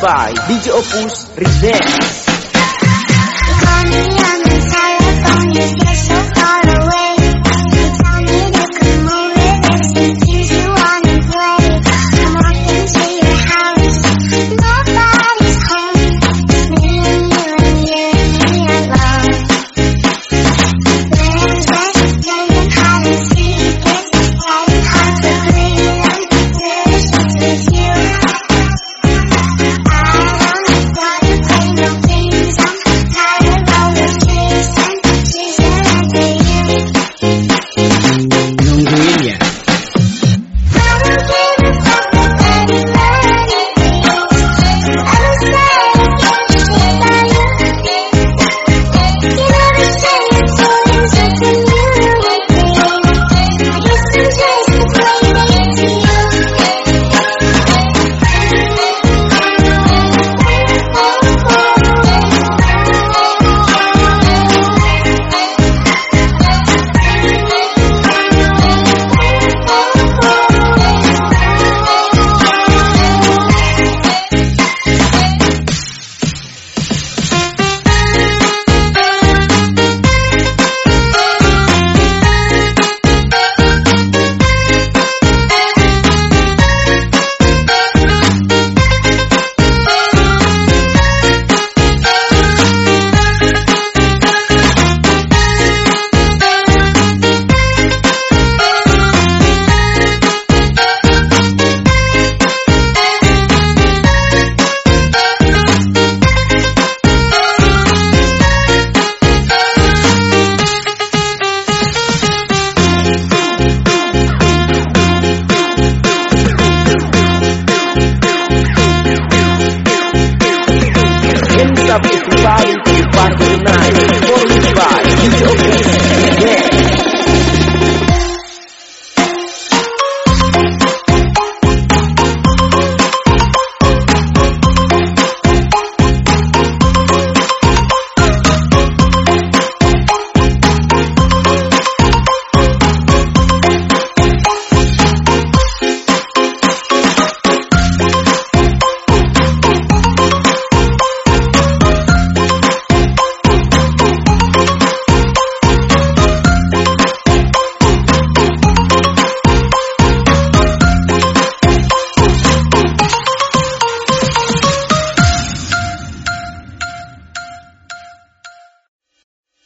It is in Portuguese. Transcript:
by DJ Opus Revenge.